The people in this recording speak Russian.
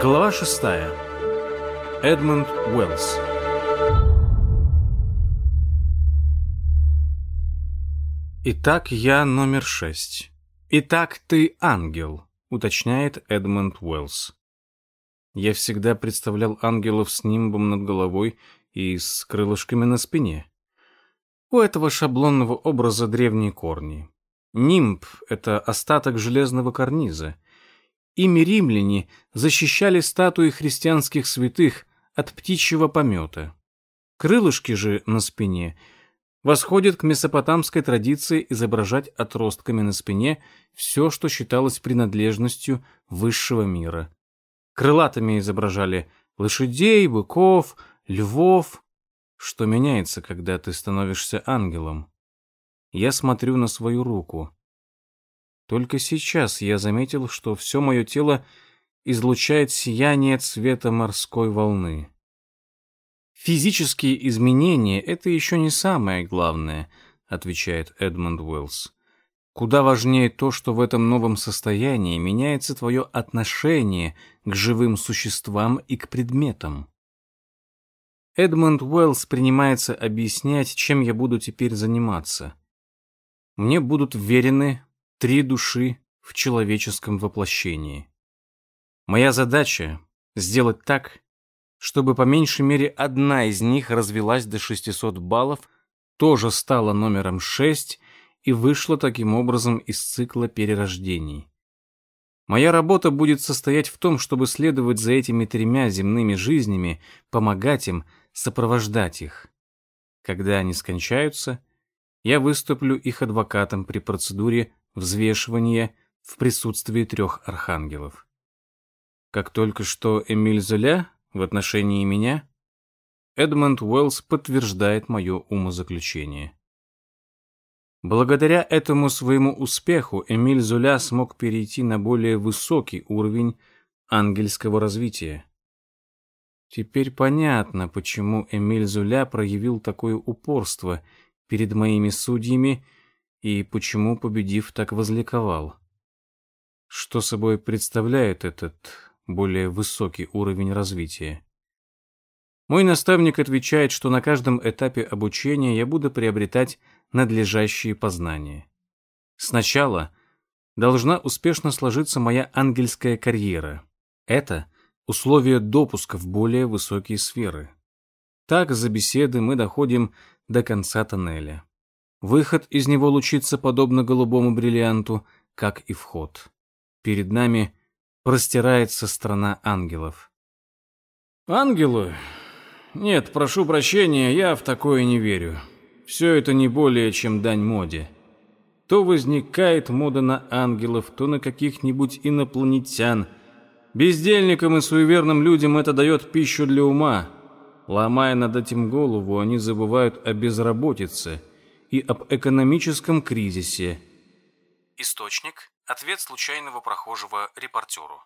Глава шестая. Эдмунд Уэллс. Итак, я номер шесть. Итак, ты ангел, уточняет Эдмунд Уэллс. Я всегда представлял ангелов с нимбом над головой и с крылышками на спине. У этого шаблонного образа древние корни. Нимб — это остаток железного карниза. Ими римляне защищали статуи христианских святых от птичьего помета. Крылышки же на спине восходят к месопотамской традиции изображать отростками на спине все, что считалось принадлежностью высшего мира. Крылатыми изображали лошадей, быков, львов. Что меняется, когда ты становишься ангелом? Я смотрю на свою руку. Только сейчас я заметил, что все мое тело излучает сияние цвета морской волны. Физические изменения — это еще не самое главное, отвечает Эдмонд Уэллс. Куда важнее то, что в этом новом состоянии меняется твое отношение к живым существам и к предметам. Эдмонд Уэллс принимается объяснять, чем я буду теперь заниматься. Мне будут вверены три души в человеческом воплощении. Моя задача — сделать так, чтобы по меньшей мере одна из них развелась до 600 баллов, тоже стала номером 6 и вышла таким образом из цикла перерождений. Моя работа будет состоять в том, чтобы следовать за этими тремя земными жизнями, помогать им, сопровождать их. Когда они скончаются, я выступлю их адвокатом при процедуре взвешивания в присутствии трех архангелов. Как только что Эмиль Золя в отношении меня, Эдмонд Уэллс подтверждает мое умозаключение. Благодаря этому своему успеху Эмиль Золя смог перейти на более высокий уровень ангельского развития. Теперь понятно, почему Эмиль Зуля проявил такое упорство перед моими судьями и почему, победив, так возликовал. Что собой представляет этот более высокий уровень развития? Мой наставник отвечает, что на каждом этапе обучения я буду приобретать надлежащие познания. Сначала должна успешно сложиться моя ангельская карьера. Это условия допуска в более высокие сферы. Так за беседы мы доходим до конца тоннеля. Выход из него лучится подобно голубому бриллианту, как и вход. Перед нами простирается страна ангелов. Ангелы? Нет, прошу прощения, я в такое не верю. Все это не более, чем дань моде. То возникает мода на ангелов, то на каких-нибудь инопланетян – Бездельникам и суеверным людям это дает пищу для ума. Ломая над этим голову, они забывают о безработице и об экономическом кризисе. Источник – ответ случайного прохожего репортеру.